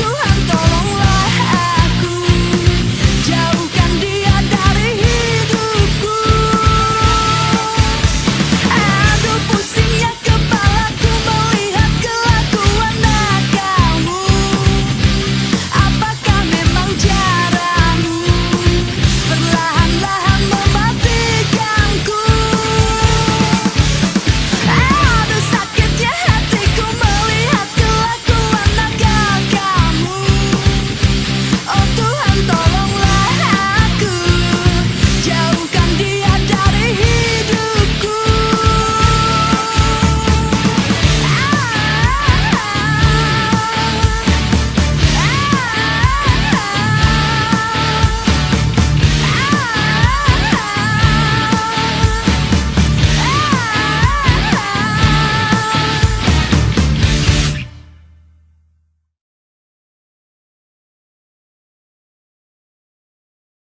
to her.